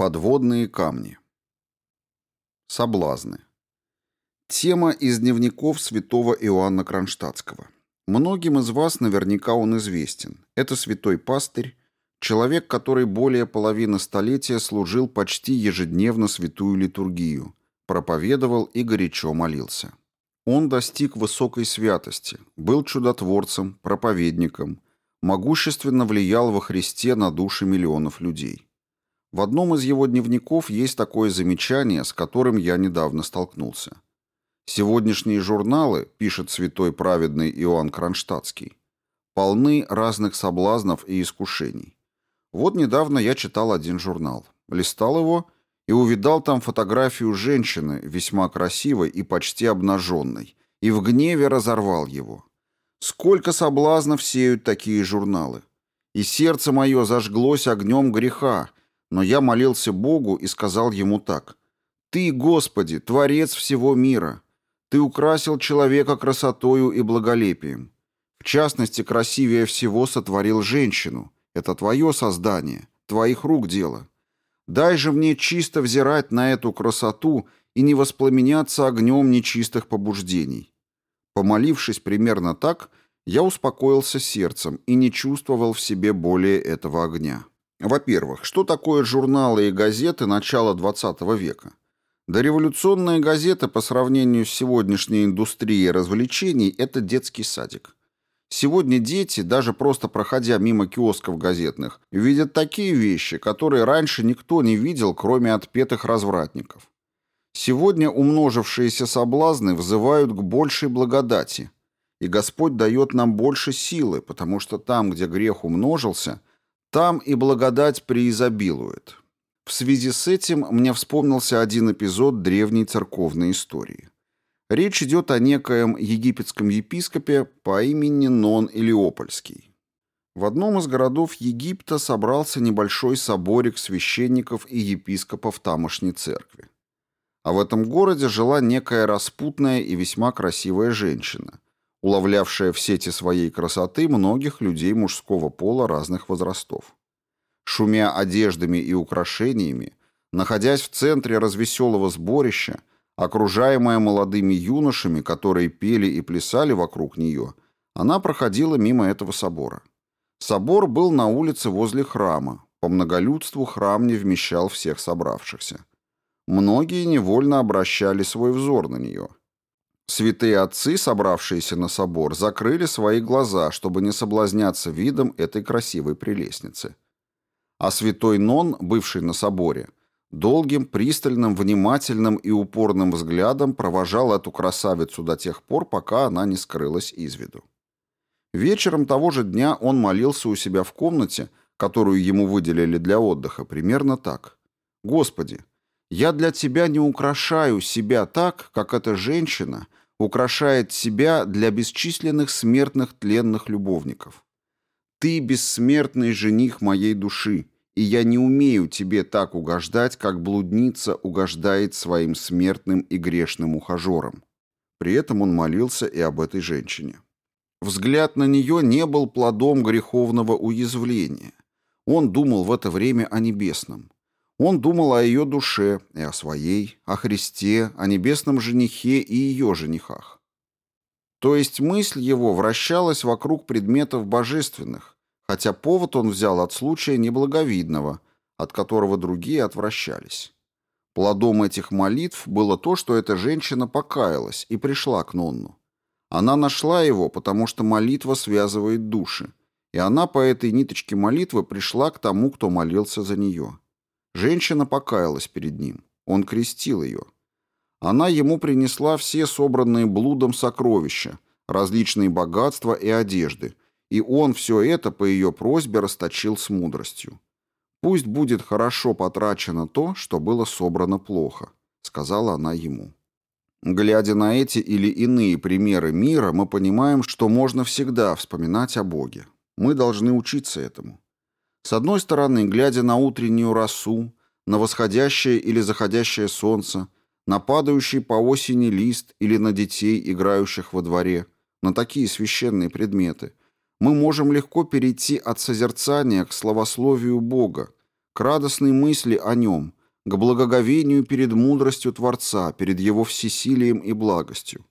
Подводные камни. Соблазны. Тема из дневников святого Иоанна Кронштадтского. Многим из вас наверняка он известен. Это святой пастырь, человек, который более половины столетия служил почти ежедневно святую литургию, проповедовал и горячо молился. Он достиг высокой святости, был чудотворцем, проповедником, могущественно влиял во Христе на души миллионов людей. В одном из его дневников есть такое замечание, с которым я недавно столкнулся. Сегодняшние журналы, пишет святой праведный Иоанн Кронштадтский, полны разных соблазнов и искушений. Вот недавно я читал один журнал, листал его и увидал там фотографию женщины, весьма красивой и почти обнаженной, и в гневе разорвал его. Сколько соблазнов сеют такие журналы. И сердце мое зажглось огнем греха, но я молился Богу и сказал ему так. «Ты, Господи, Творец всего мира. Ты украсил человека красотою и благолепием. В частности, красивее всего сотворил женщину. Это твое создание, твоих рук дело. Дай же мне чисто взирать на эту красоту и не воспламеняться огнем нечистых побуждений». Помолившись примерно так, я успокоился сердцем и не чувствовал в себе более этого огня. Во-первых, что такое журналы и газеты начала XX века? Дореволюционные газеты по сравнению с сегодняшней индустрией развлечений – это детский садик. Сегодня дети, даже просто проходя мимо киосков газетных, видят такие вещи, которые раньше никто не видел, кроме отпетых развратников. Сегодня умножившиеся соблазны взывают к большей благодати, и Господь дает нам больше силы, потому что там, где грех умножился – там и благодать преизобилует. В связи с этим мне вспомнился один эпизод древней церковной истории. Речь идет о некоем египетском епископе по имени Нон Илиопольский. В одном из городов Египта собрался небольшой соборик священников и епископов тамошней церкви. А в этом городе жила некая распутная и весьма красивая женщина – уловлявшая в сети своей красоты многих людей мужского пола разных возрастов. Шумя одеждами и украшениями, находясь в центре развеселого сборища, окружаемая молодыми юношами, которые пели и плясали вокруг нее, она проходила мимо этого собора. Собор был на улице возле храма. По многолюдству храм не вмещал всех собравшихся. Многие невольно обращали свой взор на нее – Святые отцы, собравшиеся на собор, закрыли свои глаза, чтобы не соблазняться видом этой красивой прелестницы. А святой Нон, бывший на соборе, долгим, пристальным, внимательным и упорным взглядом провожал эту красавицу до тех пор, пока она не скрылась из виду. Вечером того же дня он молился у себя в комнате, которую ему выделили для отдыха, примерно так. «Господи, я для Тебя не украшаю себя так, как эта женщина — украшает себя для бесчисленных смертных тленных любовников. Ты бессмертный жених моей души, и я не умею тебе так угождать, как блудница угождает своим смертным и грешным ухажерам. При этом он молился и об этой женщине. Взгляд на нее не был плодом греховного уязвления. Он думал в это время о небесном. Он думал о ее душе и о своей, о Христе, о небесном женихе и ее женихах. То есть мысль его вращалась вокруг предметов божественных, хотя повод он взял от случая неблаговидного, от которого другие отвращались. Плодом этих молитв было то, что эта женщина покаялась и пришла к Нонну. Она нашла его, потому что молитва связывает души, и она по этой ниточке молитвы пришла к тому, кто молился за нее. Женщина покаялась перед ним. Он крестил ее. Она ему принесла все собранные блудом сокровища, различные богатства и одежды, и он все это по ее просьбе расточил с мудростью. «Пусть будет хорошо потрачено то, что было собрано плохо», — сказала она ему. Глядя на эти или иные примеры мира, мы понимаем, что можно всегда вспоминать о Боге. Мы должны учиться этому. С одной стороны, глядя на утреннюю росу, на восходящее или заходящее солнце, на падающий по осени лист или на детей, играющих во дворе, на такие священные предметы, мы можем легко перейти от созерцания к словословию Бога, к радостной мысли о нем, к благоговению перед мудростью Творца, перед его всесилием и благостью.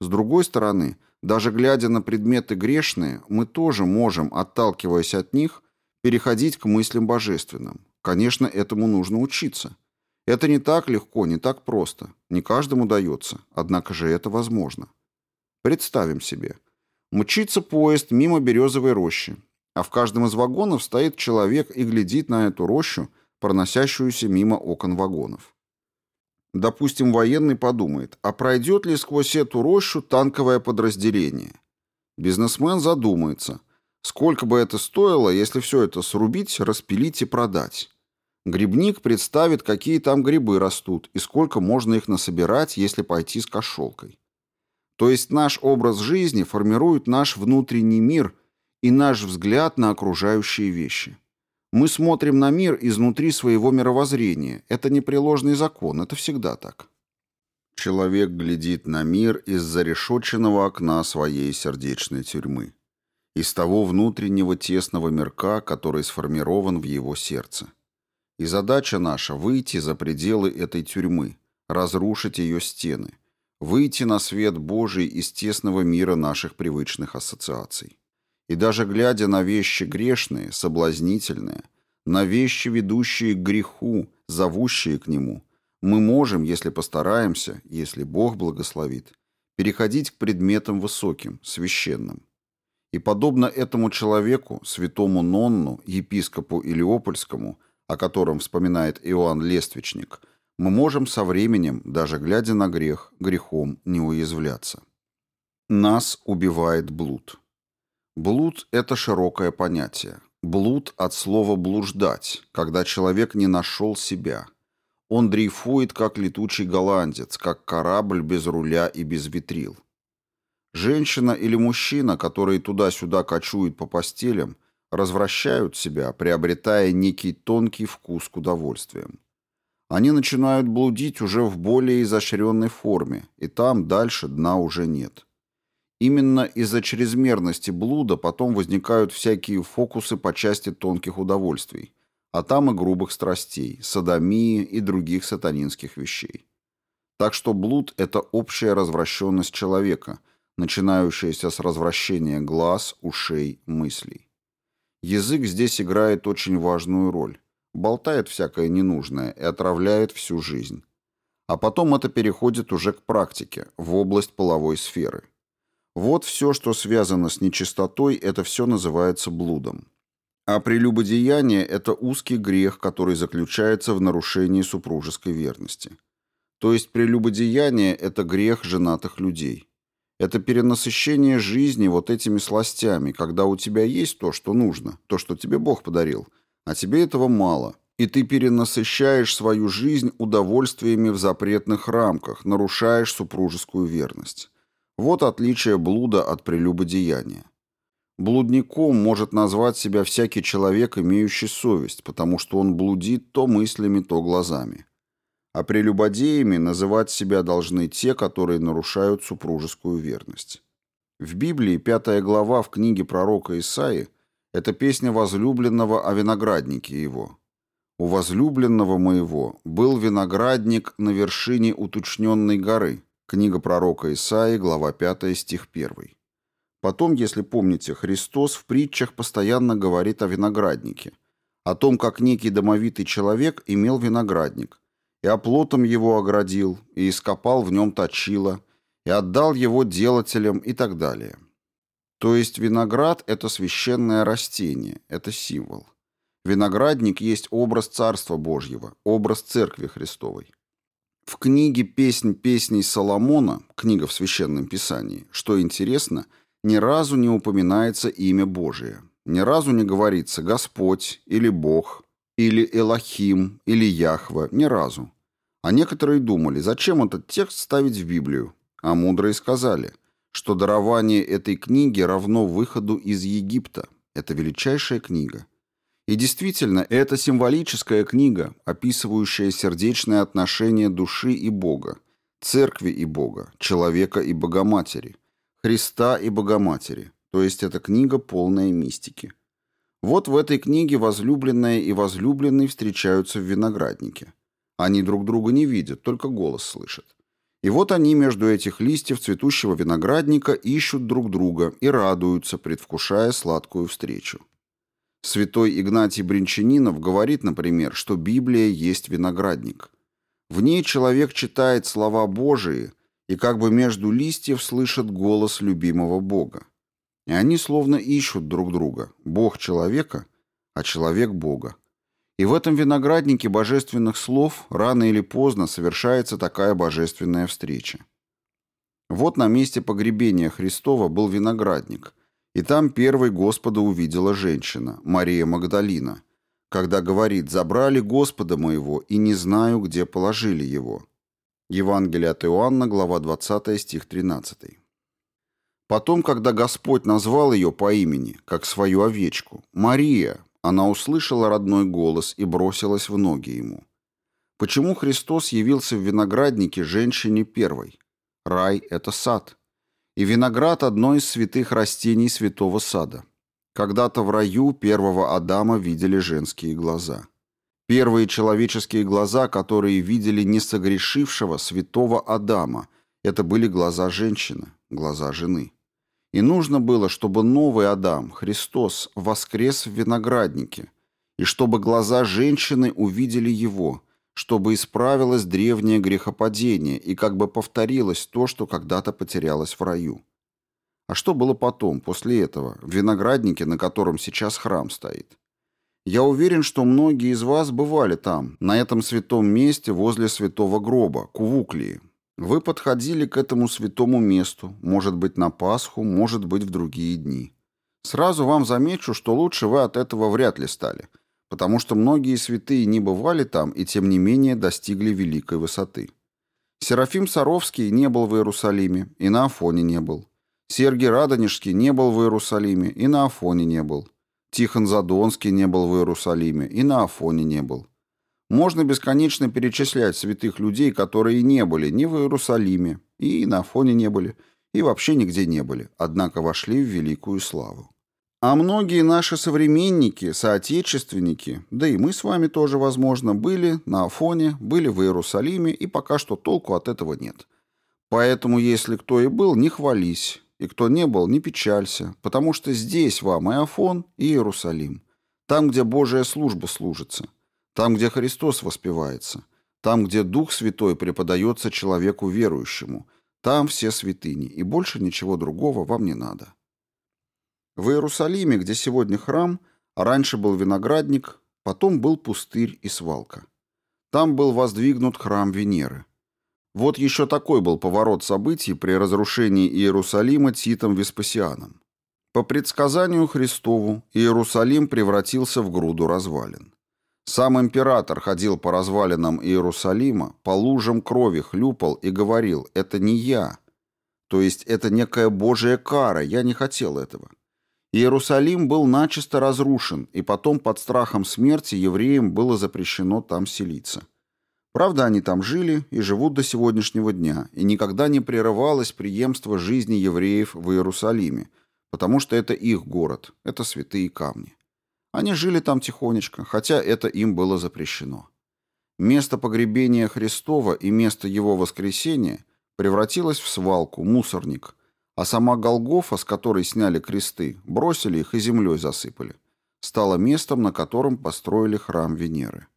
С другой стороны, даже глядя на предметы грешные, мы тоже можем, отталкиваясь от них, переходить к мыслям божественным. Конечно, этому нужно учиться. Это не так легко, не так просто. Не каждому дается, однако же это возможно. Представим себе. Мчится поезд мимо березовой рощи, а в каждом из вагонов стоит человек и глядит на эту рощу, проносящуюся мимо окон вагонов. Допустим, военный подумает, а пройдет ли сквозь эту рощу танковое подразделение? Бизнесмен задумается, сколько бы это стоило, если все это срубить, распилить и продать. Грибник представит, какие там грибы растут и сколько можно их насобирать, если пойти с кошелкой. То есть наш образ жизни формирует наш внутренний мир и наш взгляд на окружающие вещи. Мы смотрим на мир изнутри своего мировоззрения. Это непреложный закон, это всегда так. Человек глядит на мир из зарешоченного окна своей сердечной тюрьмы. Из того внутреннего тесного мирка, который сформирован в его сердце. И задача наша – выйти за пределы этой тюрьмы, разрушить ее стены, выйти на свет Божий из тесного мира наших привычных ассоциаций. И даже глядя на вещи грешные, соблазнительные, на вещи, ведущие к греху, зовущие к нему, мы можем, если постараемся, если Бог благословит, переходить к предметам высоким, священным. И подобно этому человеку, святому Нонну, епископу Илиопольскому, о котором вспоминает Иоанн Лествичник, мы можем со временем, даже глядя на грех, грехом не уязвляться. Нас убивает блуд. Блуд – это широкое понятие. Блуд от слова «блуждать», когда человек не нашел себя. Он дрейфует, как летучий голландец, как корабль без руля и без ветрил. Женщина или мужчина, которые туда-сюда кочуют по постелям, развращают себя, приобретая некий тонкий вкус к удовольствиям. Они начинают блудить уже в более изощренной форме, и там дальше дна уже нет. Именно из-за чрезмерности блуда потом возникают всякие фокусы по части тонких удовольствий, а там и грубых страстей, садомии и других сатанинских вещей. Так что блуд – это общая развращенность человека, начинающаяся с развращения глаз, ушей, мыслей. Язык здесь играет очень важную роль. Болтает всякое ненужное и отравляет всю жизнь. А потом это переходит уже к практике, в область половой сферы. Вот все, что связано с нечистотой, это все называется блудом. А прелюбодеяние – это узкий грех, который заключается в нарушении супружеской верности. То есть прелюбодеяние – это грех женатых людей. Это перенасыщение жизни вот этими сластями, когда у тебя есть то, что нужно, то, что тебе Бог подарил, а тебе этого мало, и ты перенасыщаешь свою жизнь удовольствиями в запретных рамках, нарушаешь супружескую верность. Вот отличие блуда от прелюбодеяния. Блудником может назвать себя всякий человек, имеющий совесть, потому что он блудит то мыслями, то глазами. А прелюбодеями называть себя должны те, которые нарушают супружескую верность. В Библии пятая глава в книге пророка Исаи – это песня возлюбленного о винограднике его. «У возлюбленного моего был виноградник на вершине уточненной горы, Книга пророка Исаии, глава 5, стих 1. Потом, если помните, Христос в притчах постоянно говорит о винограднике, о том, как некий домовитый человек имел виноградник, и оплотом его оградил, и ископал в нем точило, и отдал его делателям и так далее. То есть виноград – это священное растение, это символ. Виноградник есть образ Царства Божьего, образ Церкви Христовой. В книге «Песнь песней Соломона», книга в Священном Писании, что интересно, ни разу не упоминается имя Божие. Ни разу не говорится «Господь» или «Бог», или «Элохим», или «Яхва», ни разу. А некоторые думали, зачем этот текст ставить в Библию? А мудрые сказали, что дарование этой книги равно выходу из Египта. Это величайшая книга. И действительно, это символическая книга, описывающая сердечные отношения души и Бога, церкви и Бога, человека и Богоматери, Христа и Богоматери. То есть это книга полная мистики. Вот в этой книге возлюбленная и возлюбленный встречаются в винограднике. Они друг друга не видят, только голос слышат. И вот они между этих листьев цветущего виноградника ищут друг друга и радуются, предвкушая сладкую встречу. Святой Игнатий Бринчанинов говорит, например, что Библия есть виноградник. В ней человек читает слова Божии и как бы между листьев слышит голос любимого Бога. И они словно ищут друг друга, Бог человека, а человек Бога. И в этом винограднике божественных слов рано или поздно совершается такая божественная встреча. Вот на месте погребения Христова был виноградник, и там первой Господа увидела женщина, Мария Магдалина, когда говорит «забрали Господа моего, и не знаю, где положили его». Евангелие от Иоанна, глава 20, стих 13. Потом, когда Господь назвал ее по имени, как свою овечку, «Мария», она услышала родной голос и бросилась в ноги ему. Почему Христос явился в винограднике женщине первой? Рай – это сад. И виноград – одно из святых растений святого сада. Когда-то в раю первого Адама видели женские глаза. Первые человеческие глаза, которые видели несогрешившего святого Адама, это были глаза женщины, глаза жены. И нужно было, чтобы новый Адам, Христос, воскрес в винограднике, и чтобы глаза женщины увидели его, чтобы исправилось древнее грехопадение и как бы повторилось то, что когда-то потерялось в раю. А что было потом, после этого, в винограднике, на котором сейчас храм стоит? Я уверен, что многие из вас бывали там, на этом святом месте возле святого гроба, Кувуклии, вы подходили к этому святому месту, может быть, на Пасху, может быть, в другие дни. Сразу вам замечу, что лучше вы от этого вряд ли стали, потому что многие святые не бывали там и, тем не менее, достигли великой высоты. Серафим Саровский не был в Иерусалиме и на Афоне не был. Сергий Радонежский не был в Иерусалиме и на Афоне не был. Тихон Задонский не был в Иерусалиме и на Афоне не был. Можно бесконечно перечислять святых людей, которые не были ни в Иерусалиме, и на фоне не были, и вообще нигде не были, однако вошли в великую славу. А многие наши современники, соотечественники, да и мы с вами тоже, возможно, были на Афоне, были в Иерусалиме, и пока что толку от этого нет. Поэтому, если кто и был, не хвались, и кто не был, не печалься, потому что здесь вам и Афон, и Иерусалим, там, где Божья служба служится – там, где Христос воспевается, там, где Дух Святой преподается человеку верующему, там все святыни, и больше ничего другого вам не надо. В Иерусалиме, где сегодня храм, а раньше был виноградник, потом был пустырь и свалка. Там был воздвигнут храм Венеры. Вот еще такой был поворот событий при разрушении Иерусалима Титом Веспасианом. По предсказанию Христову Иерусалим превратился в груду развалин. Сам император ходил по развалинам Иерусалима, по лужам крови хлюпал и говорил «это не я». То есть это некая божья кара, я не хотел этого. Иерусалим был начисто разрушен, и потом под страхом смерти евреям было запрещено там селиться. Правда, они там жили и живут до сегодняшнего дня, и никогда не прерывалось преемство жизни евреев в Иерусалиме, потому что это их город, это святые камни. Они жили там тихонечко, хотя это им было запрещено. Место погребения Христова и место его воскресения превратилось в свалку, мусорник, а сама Голгофа, с которой сняли кресты, бросили их и землей засыпали, стала местом, на котором построили храм Венеры.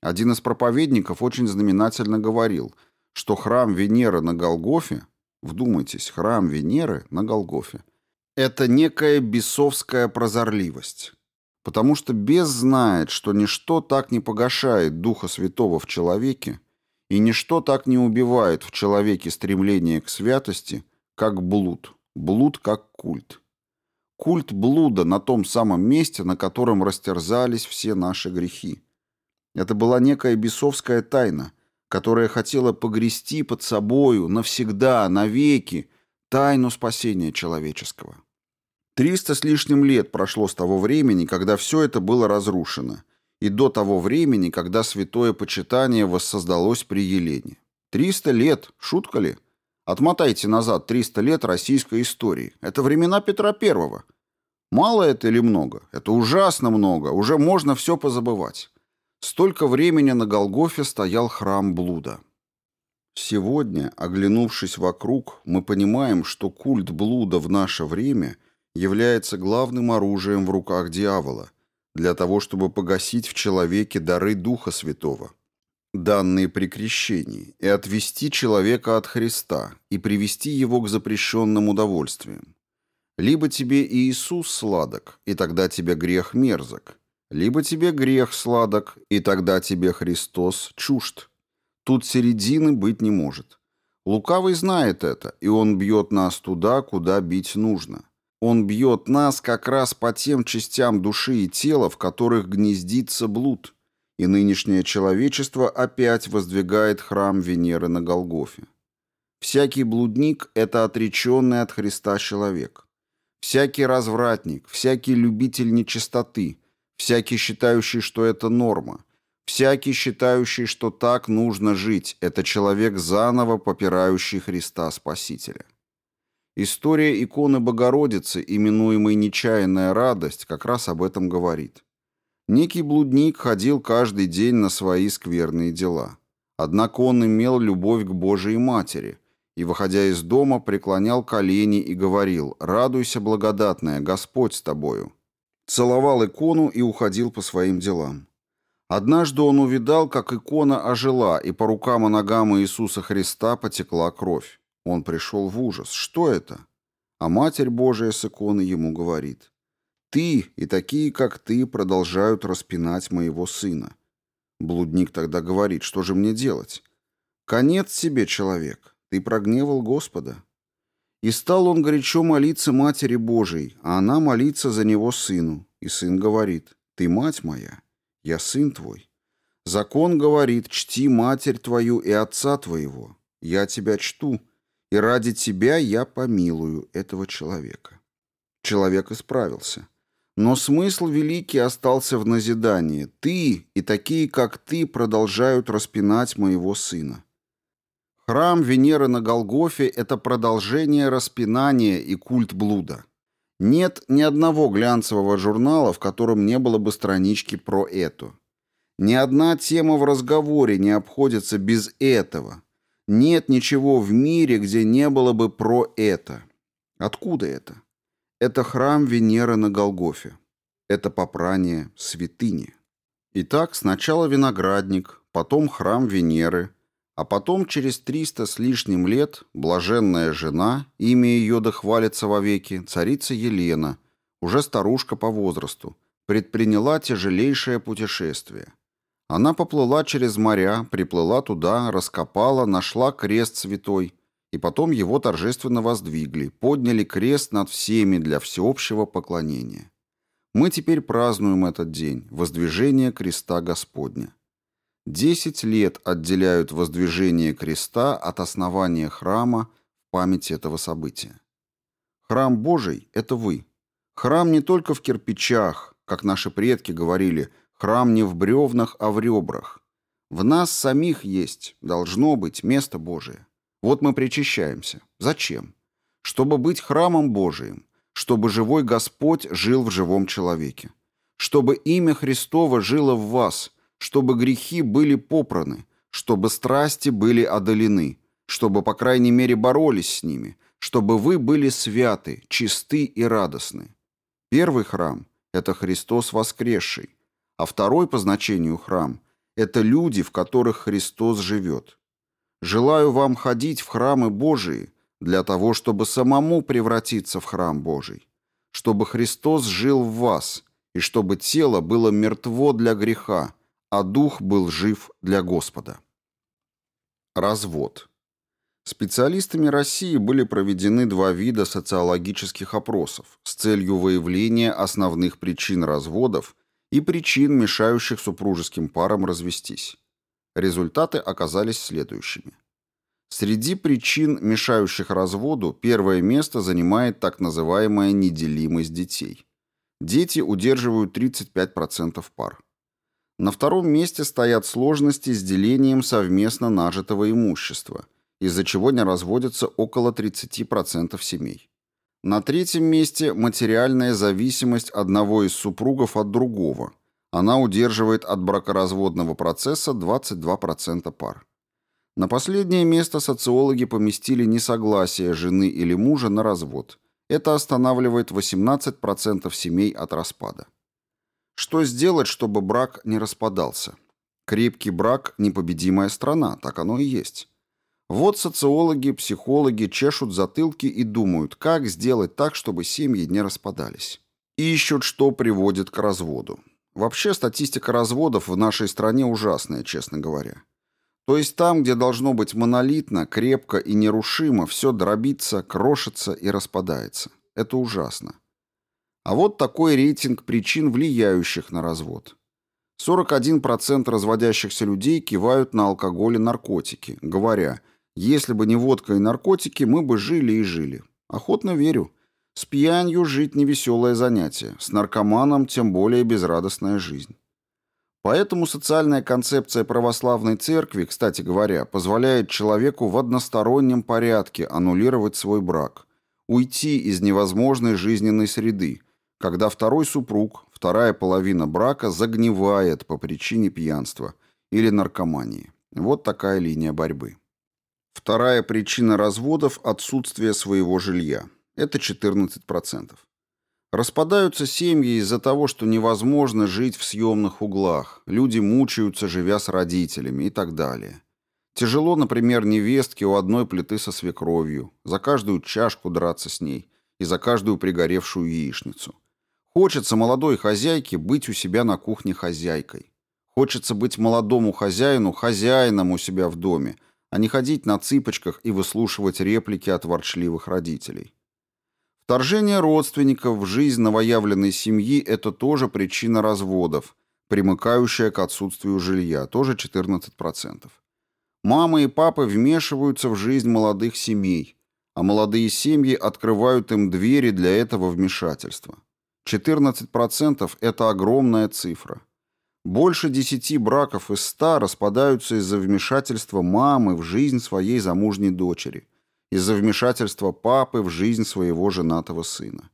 Один из проповедников очень знаменательно говорил, что храм Венеры на Голгофе, вдумайтесь, храм Венеры на Голгофе, это некая бесовская прозорливость потому что бес знает, что ничто так не погашает Духа Святого в человеке, и ничто так не убивает в человеке стремление к святости, как блуд, блуд как культ. Культ блуда на том самом месте, на котором растерзались все наши грехи. Это была некая бесовская тайна, которая хотела погрести под собою навсегда, навеки, тайну спасения человеческого. Триста с лишним лет прошло с того времени, когда все это было разрушено, и до того времени, когда святое почитание воссоздалось при Елене. Триста лет, шутка ли? Отмотайте назад триста лет российской истории. Это времена Петра Первого. Мало это или много? Это ужасно много, уже можно все позабывать. Столько времени на Голгофе стоял храм блуда. Сегодня, оглянувшись вокруг, мы понимаем, что культ блуда в наше время является главным оружием в руках дьявола для того, чтобы погасить в человеке дары Духа Святого, данные при крещении, и отвести человека от Христа и привести его к запрещенным удовольствиям. Либо тебе Иисус сладок, и тогда тебе грех мерзок, либо тебе грех сладок, и тогда тебе Христос чужд. Тут середины быть не может. Лукавый знает это, и он бьет нас туда, куда бить нужно. Он бьет нас как раз по тем частям души и тела, в которых гнездится блуд. И нынешнее человечество опять воздвигает храм Венеры на Голгофе. Всякий блудник – это отреченный от Христа человек. Всякий развратник, всякий любитель нечистоты, всякий считающий, что это норма, Всякий, считающий, что так нужно жить, это человек, заново попирающий Христа Спасителя. История иконы Богородицы, именуемой «Нечаянная радость», как раз об этом говорит. Некий блудник ходил каждый день на свои скверные дела. Однако он имел любовь к Божией Матери и, выходя из дома, преклонял колени и говорил «Радуйся, благодатная, Господь с тобою». Целовал икону и уходил по своим делам. Однажды он увидал, как икона ожила, и по рукам и ногам Иисуса Христа потекла кровь. Он пришел в ужас. Что это? А Матерь Божия с иконы ему говорит. «Ты и такие, как ты, продолжают распинать моего сына». Блудник тогда говорит, что же мне делать? «Конец себе, человек, ты прогневал Господа». И стал он горячо молиться Матери Божией, а она молиться за него сыну. И сын говорит, «Ты мать моя». Я сын твой. Закон говорит, чти матерь твою и отца твоего. Я тебя чту, и ради тебя я помилую этого человека». Человек исправился. Но смысл великий остался в назидании. Ты и такие, как ты, продолжают распинать моего сына. Храм Венеры на Голгофе – это продолжение распинания и культ блуда. Нет ни одного глянцевого журнала, в котором не было бы странички про это. Ни одна тема в разговоре не обходится без этого. Нет ничего в мире, где не было бы про это. Откуда это? Это храм Венеры на Голгофе. Это попрание святыни. Итак, сначала виноградник, потом храм Венеры – а потом, через триста с лишним лет, блаженная жена, имя ее дохвалится вовеки, царица Елена, уже старушка по возрасту, предприняла тяжелейшее путешествие. Она поплыла через моря, приплыла туда, раскопала, нашла крест святой, и потом его торжественно воздвигли, подняли крест над всеми для всеобщего поклонения. Мы теперь празднуем этот день, воздвижение креста Господня. Десять лет отделяют воздвижение креста от основания храма в память этого события. Храм Божий – это вы. Храм не только в кирпичах, как наши предки говорили, храм не в бревнах, а в ребрах. В нас самих есть, должно быть, место Божие. Вот мы причащаемся. Зачем? Чтобы быть храмом Божиим, чтобы живой Господь жил в живом человеке, чтобы имя Христово жило в вас – чтобы грехи были попраны, чтобы страсти были одолены, чтобы, по крайней мере, боролись с ними, чтобы вы были святы, чисты и радостны. Первый храм – это Христос воскресший, а второй по значению храм – это люди, в которых Христос живет. Желаю вам ходить в храмы Божии для того, чтобы самому превратиться в храм Божий, чтобы Христос жил в вас и чтобы тело было мертво для греха, а дух был жив для Господа. Развод. Специалистами России были проведены два вида социологических опросов с целью выявления основных причин разводов и причин, мешающих супружеским парам развестись. Результаты оказались следующими. Среди причин, мешающих разводу, первое место занимает так называемая неделимость детей. Дети удерживают 35% пар. На втором месте стоят сложности с делением совместно нажитого имущества, из-за чего не разводятся около 30% семей. На третьем месте материальная зависимость одного из супругов от другого. Она удерживает от бракоразводного процесса 22% пар. На последнее место социологи поместили несогласие жены или мужа на развод. Это останавливает 18% семей от распада. Что сделать, чтобы брак не распадался? Крепкий брак – непобедимая страна, так оно и есть. Вот социологи, психологи чешут затылки и думают, как сделать так, чтобы семьи не распадались. Ищут, что приводит к разводу. Вообще статистика разводов в нашей стране ужасная, честно говоря. То есть там, где должно быть монолитно, крепко и нерушимо, все дробится, крошится и распадается. Это ужасно. А вот такой рейтинг причин, влияющих на развод. 41% разводящихся людей кивают на алкоголь и наркотики, говоря, если бы не водка и наркотики, мы бы жили и жили. Охотно верю. С пьянью жить невеселое занятие, с наркоманом тем более безрадостная жизнь. Поэтому социальная концепция православной церкви, кстати говоря, позволяет человеку в одностороннем порядке аннулировать свой брак, уйти из невозможной жизненной среды, когда второй супруг, вторая половина брака загнивает по причине пьянства или наркомании. Вот такая линия борьбы. Вторая причина разводов – отсутствие своего жилья. Это 14%. Распадаются семьи из-за того, что невозможно жить в съемных углах, люди мучаются, живя с родителями и так далее. Тяжело, например, невестке у одной плиты со свекровью, за каждую чашку драться с ней и за каждую пригоревшую яичницу. Хочется молодой хозяйке быть у себя на кухне хозяйкой. Хочется быть молодому хозяину хозяином у себя в доме, а не ходить на цыпочках и выслушивать реплики от ворчливых родителей. Вторжение родственников в жизнь новоявленной семьи – это тоже причина разводов, примыкающая к отсутствию жилья, тоже 14%. Мамы и папы вмешиваются в жизнь молодых семей, а молодые семьи открывают им двери для этого вмешательства. 14% – это огромная цифра. Больше 10 браков из 100 распадаются из-за вмешательства мамы в жизнь своей замужней дочери – из-за вмешательства папы в жизнь своего женатого сына.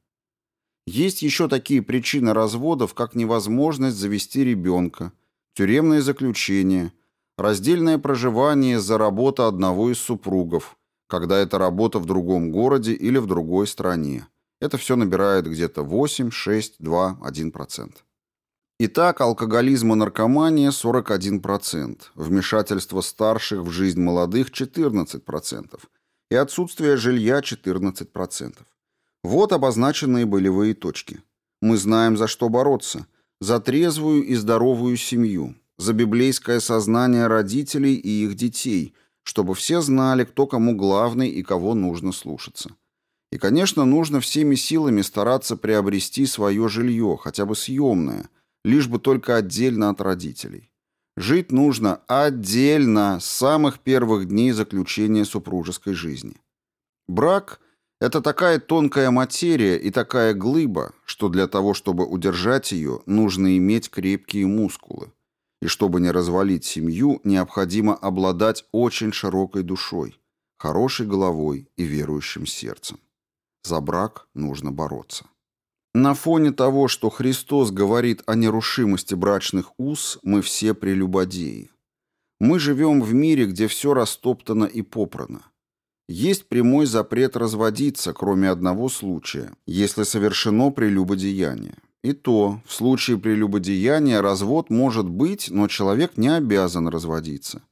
Есть еще такие причины разводов, как невозможность завести ребенка, тюремное заключение, раздельное проживание из-за работы одного из супругов, когда это работа в другом городе или в другой стране. Это все набирает где-то 8, 6, 2, 1%. Итак, алкоголизм и наркомания 41%, вмешательство старших в жизнь молодых 14%, и отсутствие жилья 14%. Вот обозначенные болевые точки. Мы знаем, за что бороться. За трезвую и здоровую семью, за библейское сознание родителей и их детей, чтобы все знали, кто кому главный и кого нужно слушаться. И, конечно, нужно всеми силами стараться приобрести свое жилье, хотя бы съемное, лишь бы только отдельно от родителей. Жить нужно отдельно с самых первых дней заключения супружеской жизни. Брак – это такая тонкая материя и такая глыба, что для того, чтобы удержать ее, нужно иметь крепкие мускулы. И чтобы не развалить семью, необходимо обладать очень широкой душой, хорошей головой и верующим сердцем. За брак нужно бороться. На фоне того, что Христос говорит о нерушимости брачных уз, мы все прелюбодеи. Мы живем в мире, где все растоптано и попрано. Есть прямой запрет разводиться, кроме одного случая, если совершено прелюбодеяние. И то, в случае прелюбодеяния развод может быть, но человек не обязан разводиться.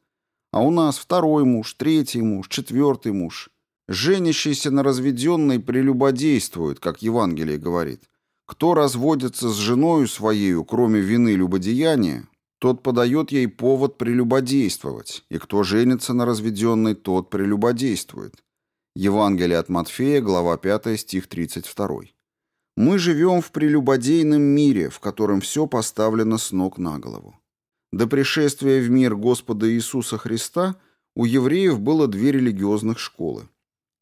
А у нас второй муж, третий муж, четвертый муж. Женящийся на разведенной прелюбодействует, как Евангелие говорит. Кто разводится с женою своею, кроме вины любодеяния, тот подает ей повод прелюбодействовать, и кто женится на разведенной, тот прелюбодействует. Евангелие от Матфея, глава 5, стих 32. Мы живем в прелюбодейном мире, в котором все поставлено с ног на голову. До пришествия в мир Господа Иисуса Христа у евреев было две религиозных школы.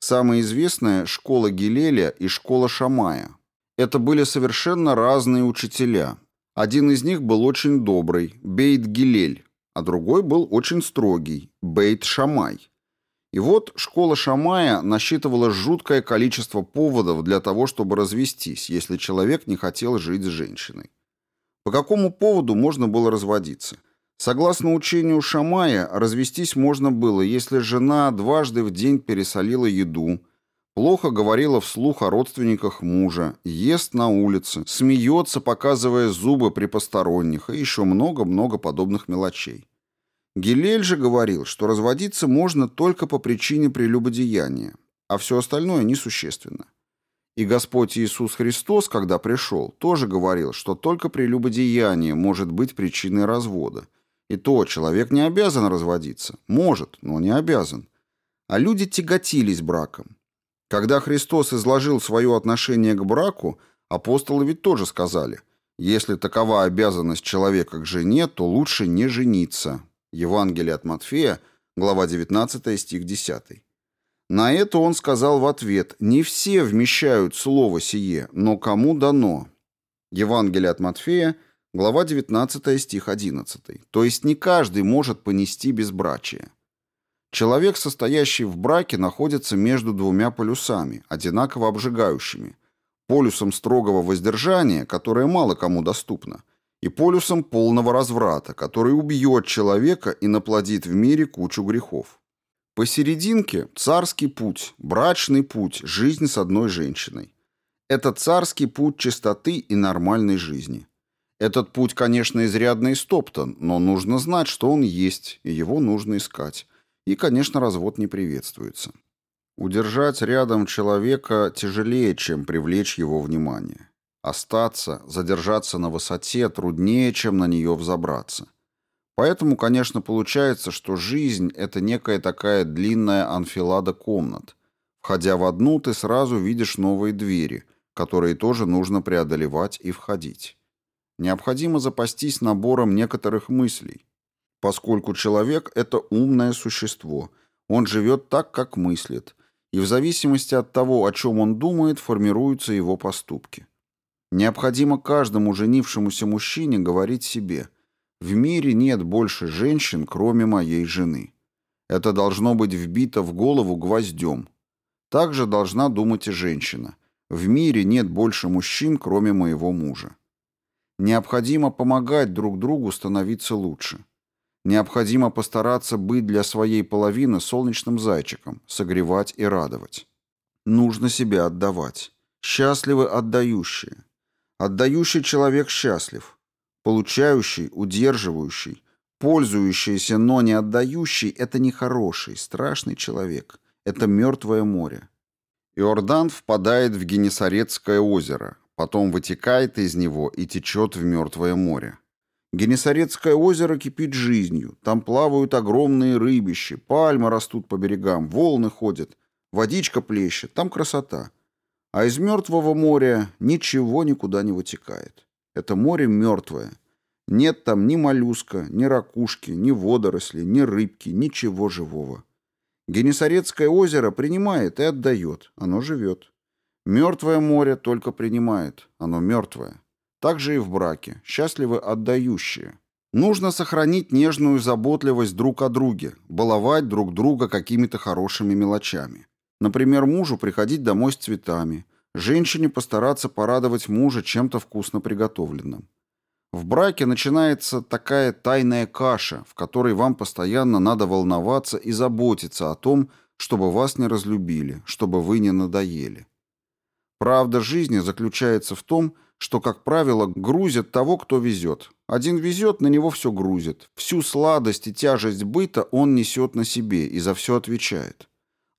Самая известная – школа Гилеля и школа Шамая, это были совершенно разные учителя. Один из них был очень добрый, Бейт Гилель, а другой был очень строгий, Бейт Шамай. И вот школа Шамая насчитывала жуткое количество поводов для того, чтобы развестись, если человек не хотел жить с женщиной. По какому поводу можно было разводиться? Согласно учению Шамая, развестись можно было, если жена дважды в день пересолила еду, плохо говорила вслух о родственниках мужа, ест на улице, смеется, показывая зубы при посторонних и еще много-много подобных мелочей. Гилель же говорил, что разводиться можно только по причине прелюбодеяния, а все остальное несущественно. И Господь Иисус Христос, когда пришел, тоже говорил, что только прелюбодеяние может быть причиной развода. И то человек не обязан разводиться. Может, но не обязан. А люди тяготились браком. Когда Христос изложил свое отношение к браку, апостолы ведь тоже сказали, если такова обязанность человека к жене, то лучше не жениться, Евангелие от Матфея, глава 19, стих 10. На это он сказал в ответ, «Не все вмещают слово сие, но кому дано». Евангелие от Матфея, глава 19, стих 11. То есть не каждый может понести безбрачие. Человек, состоящий в браке, находится между двумя полюсами, одинаково обжигающими. Полюсом строгого воздержания, которое мало кому доступно, и полюсом полного разврата, который убьет человека и наплодит в мире кучу грехов. Посерединке царский путь, брачный путь, жизнь с одной женщиной. Это царский путь чистоты и нормальной жизни. Этот путь, конечно, изрядно истоптан, но нужно знать, что он есть, и его нужно искать. И, конечно, развод не приветствуется. Удержать рядом человека тяжелее, чем привлечь его внимание. Остаться, задержаться на высоте труднее, чем на нее взобраться. Поэтому, конечно, получается, что жизнь – это некая такая длинная анфилада комнат. Входя в одну, ты сразу видишь новые двери, которые тоже нужно преодолевать и входить. Необходимо запастись набором некоторых мыслей. Поскольку человек – это умное существо, он живет так, как мыслит, и в зависимости от того, о чем он думает, формируются его поступки. Необходимо каждому женившемуся мужчине говорить себе «В мире нет больше женщин, кроме моей жены». Это должно быть вбито в голову гвоздем. Также должна думать и женщина. В мире нет больше мужчин, кроме моего мужа. Необходимо помогать друг другу становиться лучше. Необходимо постараться быть для своей половины солнечным зайчиком, согревать и радовать. Нужно себя отдавать. Счастливы отдающие. Отдающий человек счастлив. Получающий, удерживающий, пользующийся, но не отдающий – это нехороший, страшный человек. Это мертвое море. Иордан впадает в Генесарецкое озеро, потом вытекает из него и течет в мертвое море. Генесарецкое озеро кипит жизнью, там плавают огромные рыбищи, пальмы растут по берегам, волны ходят, водичка плещет, там красота – а из мертвого моря ничего никуда не вытекает. Это море мертвое. Нет там ни моллюска, ни ракушки, ни водоросли, ни рыбки, ничего живого. Генесарецкое озеро принимает и отдает. Оно живет. Мертвое море только принимает. Оно мертвое. Так же и в браке. Счастливы отдающие. Нужно сохранить нежную заботливость друг о друге, баловать друг друга какими-то хорошими мелочами. Например, мужу приходить домой с цветами, женщине постараться порадовать мужа чем-то вкусно приготовленным. В браке начинается такая тайная каша, в которой вам постоянно надо волноваться и заботиться о том, чтобы вас не разлюбили, чтобы вы не надоели. Правда жизни заключается в том, что, как правило, грузят того, кто везет. Один везет, на него все грузит. Всю сладость и тяжесть быта он несет на себе и за все отвечает.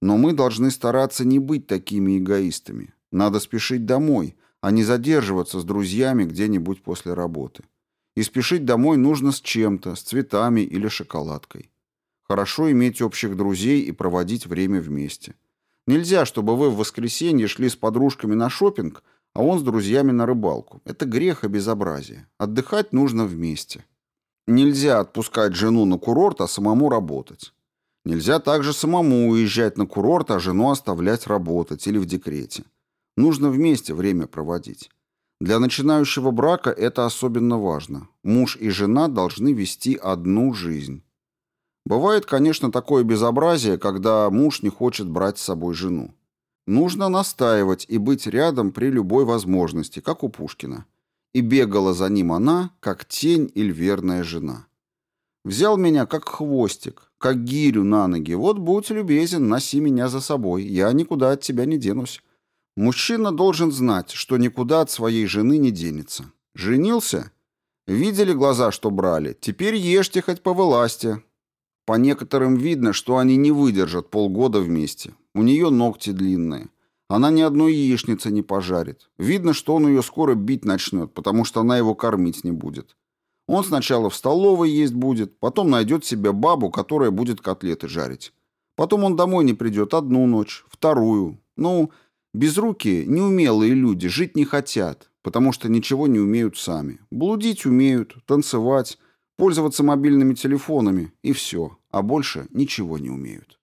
Но мы должны стараться не быть такими эгоистами. Надо спешить домой, а не задерживаться с друзьями где-нибудь после работы. И спешить домой нужно с чем-то, с цветами или шоколадкой. Хорошо иметь общих друзей и проводить время вместе. Нельзя, чтобы вы в воскресенье шли с подружками на шопинг, а он с друзьями на рыбалку. Это грех и безобразие. Отдыхать нужно вместе. Нельзя отпускать жену на курорт, а самому работать. Нельзя также самому уезжать на курорт, а жену оставлять работать или в декрете. Нужно вместе время проводить. Для начинающего брака это особенно важно. Муж и жена должны вести одну жизнь. Бывает, конечно, такое безобразие, когда муж не хочет брать с собой жену. Нужно настаивать и быть рядом при любой возможности, как у Пушкина. И бегала за ним она, как тень или верная жена. Взял меня как хвостик, как гирю на ноги. Вот будь любезен, носи меня за собой. Я никуда от тебя не денусь. Мужчина должен знать, что никуда от своей жены не денется. Женился? Видели глаза, что брали? Теперь ешьте хоть по власти. По некоторым видно, что они не выдержат полгода вместе. У нее ногти длинные. Она ни одной яичницы не пожарит. Видно, что он ее скоро бить начнет, потому что она его кормить не будет. Он сначала в столовой есть будет, потом найдет себе бабу, которая будет котлеты жарить. Потом он домой не придет одну ночь, вторую. Ну, безрукие, неумелые люди жить не хотят, потому что ничего не умеют сами. Блудить умеют, танцевать, пользоваться мобильными телефонами и все, а больше ничего не умеют.